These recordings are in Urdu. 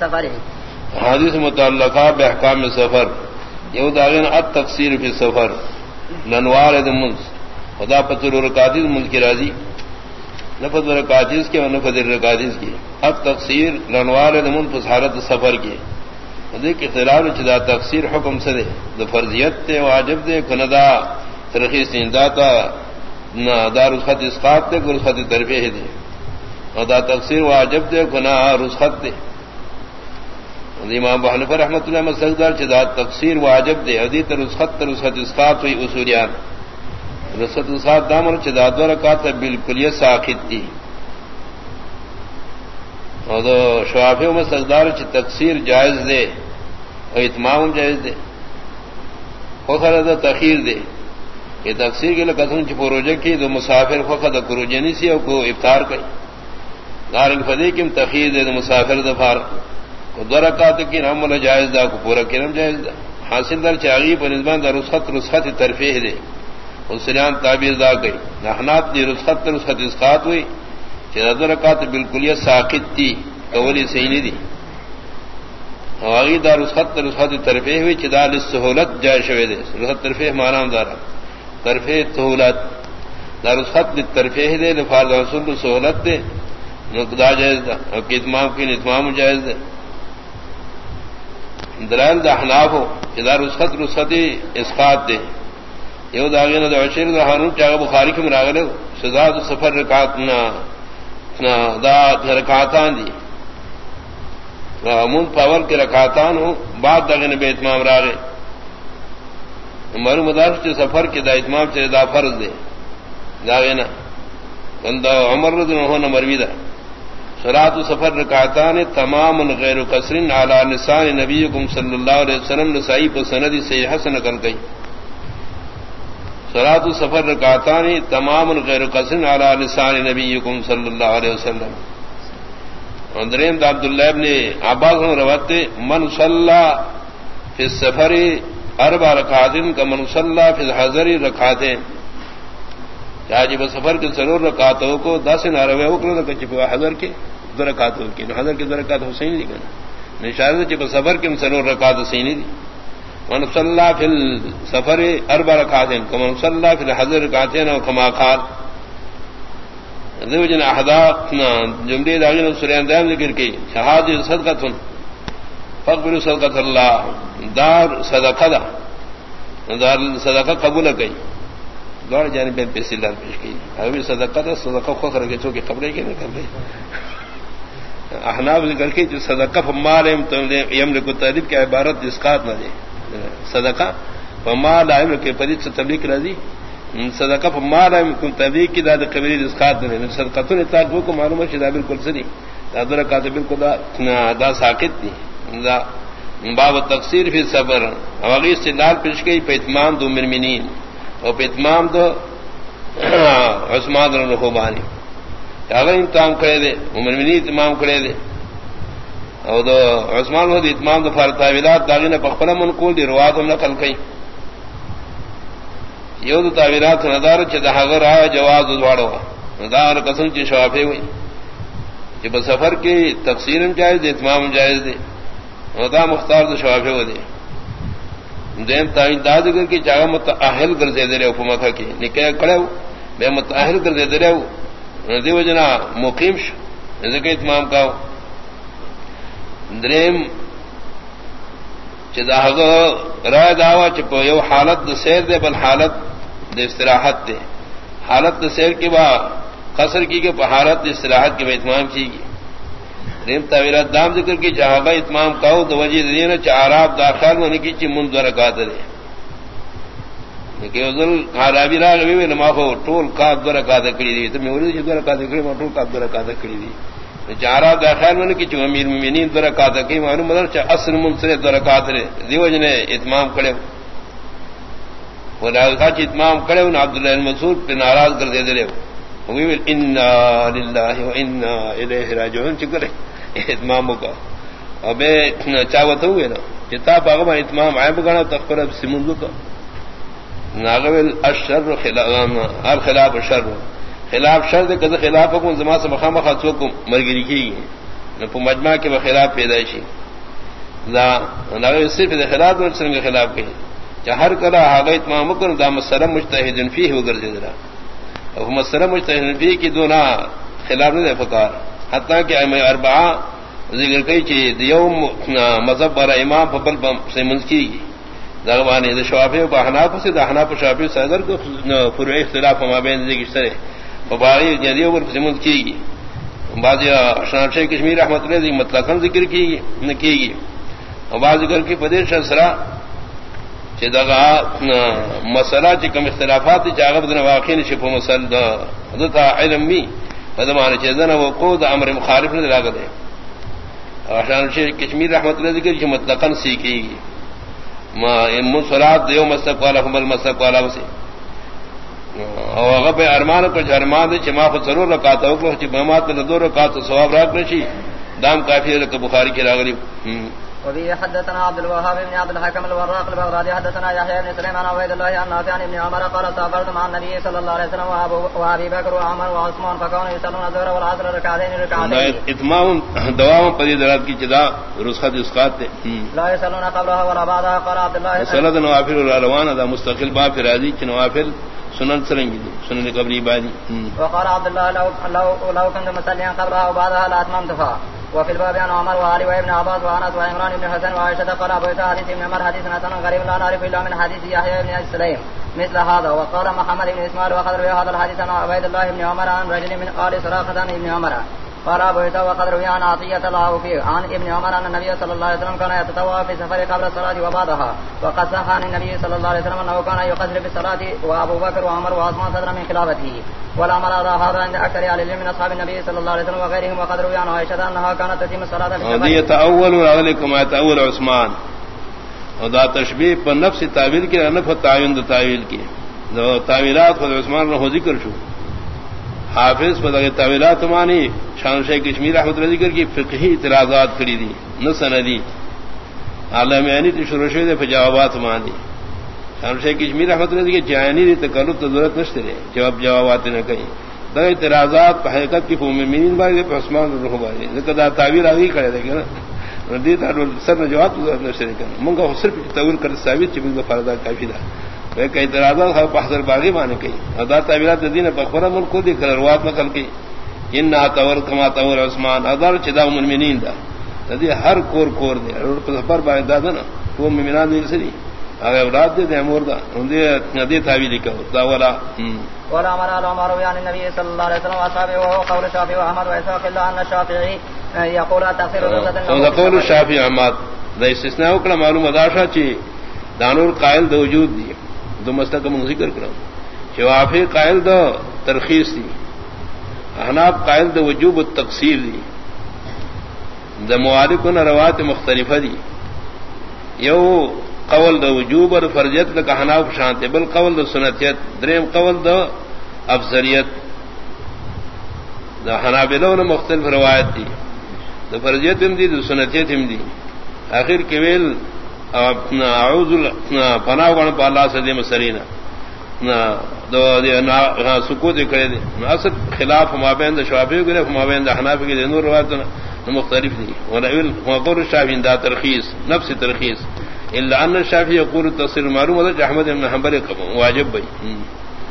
سفر حادث متعلقہ بحکام سفر یہ داغین اب تقسیر فی سفر، ننوار منز۔ خدا پتر رکاتیز ملک کی راضی۔ نفت رکاتیز کے نفت رکاتیز کی۔ اب تقسیر ننوار من حالت سفر کی۔ دیکھ اختلاف چدا تقسیر حکم سے دے۔ دا فرضیت تے واجب دے کندا ترقی سنداتا نہ دا رسخت اسقاط دے رسخت تربیہ دے۔ دا تقسیر واجب دے کنا رسخت دے۔ امام بحنف رحمت اللہ مسدار چدا تقسیر واجب دے ادی تر رسخت تر رسخت اسقاط ہوئی اصولیان۔ رسخت اسقاط دامن چدا دو رکعت بالکل یہ ساخت تھی۔ اور دو شوافی مسدار چ تقسیر جائز دے، اور اتمام جائز دے۔ فخر دا تخیر دے۔ یہ تقسیر کے لیے قسم چ پروجہ کی، دو مسافر فخر دا کروجنی سی، اور کو افطار کئی۔ دارنگ فدی کم تخیر دے، دو مسافر دفار درکات کی نام والا جائز دا، کو پورا کرم جائز دا۔ حاصل در چاغی پر نظمان دا رسخت رسخت ترفیح دے۔ حسنان تعبیر دا گئی۔ نحنات دی رسخت رسخت اسقات ہوئی۔ چیزا درکات بالکل یہ ساقت تھی قولی سینی دی۔ آغی دا رسخت رسخت ترفیح ہوئی چیزا لسہولت جائے شوے دے۔ رسخت ترفیح مانام دارا۔ ترفیح تہولت دا رسخت ترفیح دے لفار دا رسول سہولت دے۔ نقدا جائز دا۔ اتمام کی، اتمام جائز دے۔ دلائل دا حناف ہو ادھر رسخت رسختی اسقات دے۔ یہ داغی نہ عشیر دا حنوب چاہا بخاری کی مراغلے سزا دا سفر رکات نا دا رکاتان دی۔ امون پاور کے رکاتان ہو بعد داغی نبی اتمام راغے مرو مدارس کے سفر کے دا اتمام سے دا فرض دے۔ داغی نا۔ عمر رضی اللہ عنہ مروی دا۔ سرات سفر رکعتان تمام غیر قصر على نسان نبیکم صلی اللہ علیہ وسلم نسائی پر سندی سے حسن کر گئی سرات سفر رکعتان تمام غیر قصر على نسان نبیکم صلی اللہ علیہ وسلم۔ اندرین عبد اللہ ابن عباس روات من صلى فی السفر اربع رکعات کا من صلى فی الحضر رکعتين جی سفر کے ضرور رکاتوں کو دس ناروے اکڑ چپ حضر کے درکاتوں کی حضر کے درکات حسین لکھا نشار چپ سفر کے ضرور رکات حسین دی من صلی فی السفر اربع رکعتین کمن صلی فی الحضر رکعتین او کما قال. ذو جن احداث جملے داغین سوریان دام ذکر کی شہاد صدقۃ فقبل صدقۃ اللہ دار صدقہ دا دار صدقہ قبول کئی دوڑ جانے پہ پیسے لال پیش کی۔ ابھی صدقہ تھا صدقہ خو کر کے چونکہ خبریں کی نہیں کر رہی احناب ذکر کی جو صدقہ فمال یم کو تعریف کی عبارت اسقات نہ دے۔ صدقہ فمال علم کے پریت سے تبلیغ راضی صدقہ فمال علم کو تبلیغ کی داد قبری اسقات نہ دے۔ صدقہ تو اطاعت کو معلوم ہے شدا بالکل سری دادر کا تو بالکل دا دا ساکت تھی دا باب تقسیر فی صبر۔ اواغی استدلال پیش گئی پہ اتمام دو مرمنین۔ اور اتمام دو، عثمان رحبانی اگر انتظام کرے دے عمر منی اتمام کرے دے اور دو عثمان ہو اتمام دو فارتاویلات داغی نے پخلا منقول دی روات نقل کئی یو دو تاویلات ندار چھ دہاگر آیا جواز دوڑا ندار قسم چھ شوافے ہوئی کہ بسفر کی تقسیر جائز دے اتمام جائز دے دا مختار دو شوافے ہو دے دین تائین دا ذکر کی چاہا متاہل کر دے دے رہے ہو مکہ کی نکاح کڑے ہو، میں متاہل کر دے دے رہے ہو۔ دی وجنا مقیم ش ذکر اتمام کا۔ دریم چدا رائے داوا چپ یو حالت سیر دے، بل حالت د استراحت دے۔ حالت سیر کی با قصر کی کہ حالت استراحت کے اتمام کی گی ریم تعویرات دام ذکر کی جہاں اتمام کہو تو وجہ دین چاراب داخل ہونے کی چی من کا دے خرابی راگ ٹول دی تو میں میں ٹول دی داخل ہونے کی چی امیر مدر چا اصل منصر دے اتمام وہ چی اتمام عبداللہ پہ ناراض کر دے دے انا للہ و انا الیہ راجعون چکرے اتمام کا. ابے چاوت ہوئے نا؟ جتا پاگما اتمام عیب گنا تخبر اب سمندو کا. ناغویل الشر خلاف ہر خلاف شر. خلاف شر دے کذا خلاف حکم زما سے مخام خاصو کو مرگری کی مجمع کے خلاف پیدائشی صرف خلاف سرنگ خلاف کہیں ہر کرا آگا اتمام کر دا مسلم مجتہد فی ہو گر جدرا مسلم مجتہد فی کی دونا خلاف نہیں دے فکار حتیٰ کہ اربعہ ذکر کئی چی دیو مذہب والا امام پپل سے منسکی گی۔ دغبانی شوافی و حناف سے، دا حناف شوافی صدر کو فروع اختلاف ہما بین ذکر سرے فباری جدیو پر سے منسکی گی۔ بعض شناب شیخ کشمیر احمد اللہ مطلقا ذکر کی گی کی گی۔ بعض ذکر کی پدیر پدیش اسرا چدگا مسئلہ چکم اختلافات چاغب دن واقعی واقع شپ مسل دتا علم بھی۔ ادمان چیزن وہ کو امر مخالف نے لاگ دے شان شیخ کشمیر رحمت اللہ ذکر کی مطلقا سیکھی گی ما ام صلات دیو مسلک والا حمل مسلک والا وسی. او غب ارمان کو ارمان دے چما کو ضرور رکاتا او کو چ بہمات میں دو رکعات ثواب راک نشی دام کافی ہے کہ بخاری کی راغلی. وبه حدثنا عبد الوهاب بن عبد الحكم الوراق البغدادي حدثنا يحيى بن سليمان عبيد الله عن نافع عن ابن عمر قال سافرت مع النبي صلى الله عليه وسلم وابي بكر وعمر وعثمان فكانوا يصلون الظهر والعصر ركعتين ركعتين. اتمام دوام پدی درات کی جدا رسخت اسقات لا يصلون قبلها ولا بعدها قال عبد الله صلاه النوافل الروان هذا مستقل باب فرادی نوافل سنن سرنگی سنن قبلی بادی وقال عبد الله لو لو كنت مصليا قبلها وبعدها لا اتممتها وفي الباب عن عمر وعلي وابن عباس وانس وعمران بن حسن وعائشة قال ابو حديث ابن عمر حديث حسن غريب لا نعرف الا من حديث يحيى بن سليم. مثل هذا، وقال محمد بن اسماعيل وقد روي هذا الحديث عن عبيد الله بن عمر عن رجل من آل سراقة ابن عمر. قال ابو عيسى وقد روي عن عطية الله فيه عن ابن عمر ان النبي صلى الله عليه وسلم كان يتطوع في سفر قبل الصلاة وبعدها. وقد صح عن النبي صلى الله عليه وسلم انه كان يقصر في الصلاة وابو بكر وعمر وعثمان صدر من خلافته. والامر على هذا عند اكثر اهل العلم من اصحاب النبي صلى الله عليه وسلم وغيرهم وقد روي عن عائشة انها كانت تتم الصلاة في السفر يتأول عليكم يتأول عثمان. ودا تشبیہ پر نفس تعویل کی نف تعین تعویل کی تعویلات خود عثمان نے ذکر شو. حافظ پر تعویلات مانی شان شیخ کشمیر احمد رضی کر کی فقہی اعتراضات کری دی، نہ سندی۔ عالم یعنی تو شروع شوی دے جوابات مانی شان شیخ کشمیر احمد رضی کے جانی دی تکلف تو ضرورت نشتے رہے جواب جوابات نہ کہیں۔ دا اعتراضات پہ حقیقت کی مومنین بارے پہ عثمان روح بارے ذکر دا تعویل آگے کھڑے دے گا دی تا سر نے جواب تو ضرورت نشتے رہے منگا صرف تعویل کر ثابت چھ بل فرض کافی دا۔ کئی اعتراضات بحثر باغی مانے کہیں ادا تعویلات دین بخورا ملک کو دی روات نقل کی۔ ان تور کما تور عثمان ادار چدا المؤمنین دا ندی ہر کور کور دے۔ پر با دادا نا وہ مومنان دے سری۔ اگر اولاد دے دے امور دا۔ ندی ندی تاوی لکھو دا ولا ولا امر عمر وعن النبي صلى الله عليه وسلم واصحابه وهو قول الشافعي واحمد واسحاق الا ان الشافعي يقول تاخير الرؤيه قول الشافعي احمد۔ دا استثناء وکړه معلومه دا شا چې دانور قائل د وجود دی۔ دو مستقم ذکر کړو چې وافي قائل د ترخیص دی۔ احناب قائل د وجوب التقصیر دی۔ د موالکن روات مختلف دی۔ یو قول د وجوب اور فرضیت لک احناب شانت بل قول د سنتیت۔ دریم قول د افضلیت۔ د حنابلون مختلف روایت دی۔ د فرضیت هم دی د سنتیت هم دی۔ اخر کې ویل اعوذ پناہ غن په الله سره مسرینا سکوت کرے دے۔ اصل خلاف مابین شوافی گرے مابین حنافی کے دینور روایت مختلف دی۔ وقور الشافی دا ترخیص، نفس ترخیص۔ الا ان الشافی يقول التصل معلوم ہے احمد بن حنبل واجب بھائی۔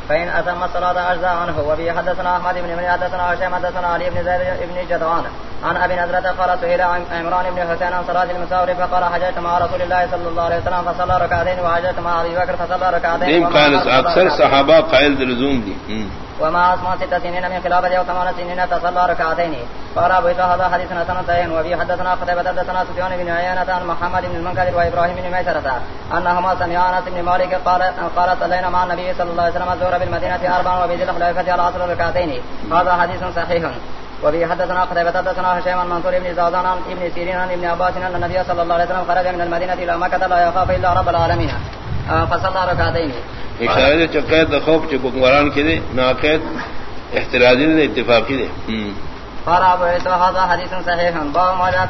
فإن أتم الصلاة أجزاء عنه وبه حدثنا أحمد بن من حدثنا هشام حدثنا علي بن زيد بن جدعان۔ عن أبي نزلة قال سئل عن عمران بن حسين عن صلاة المساور فقال حججت مع رسول الله صلى الله عليه وسلم فصلى ركعتين وحججت مع أبي بكر فصلى ركعتين كان أكثر صحابة قائل دلزوم دي. وما أسمع ست سنين من خلافة أو ثمان سنين تصلى ركعتين. قال أبو إسحاق هذا حديث حسن صحيح. وفي حدثنا قتيبة حدثنا سفيان بن عيينة عن محمد بن المنكدر وإبراهيم بن ميسرة أنهما سمعا أنس بن مالك قال قال صلينا مع النبي صلى الله عليه وسلم الظهر بالمدينة أربعا وبذي الخلافة على عصر ركعتين هذا حديث صحيح. وفي حدثنا قتيبة حدثنا هشام عن منصور بن زادان عن ابن سيرين عن ابن عباس أن النبي صلى الله عليه وسلم خرج من المدينة إلى مكة لا يخاف إلا رب العالمين. فصلى ركعتين. اشارے چقید خوف چکمران کی دے ناقید احتراضی دے اتفاقی دے۔ قال ابو عيسى هذا حديث صحيح. باب ما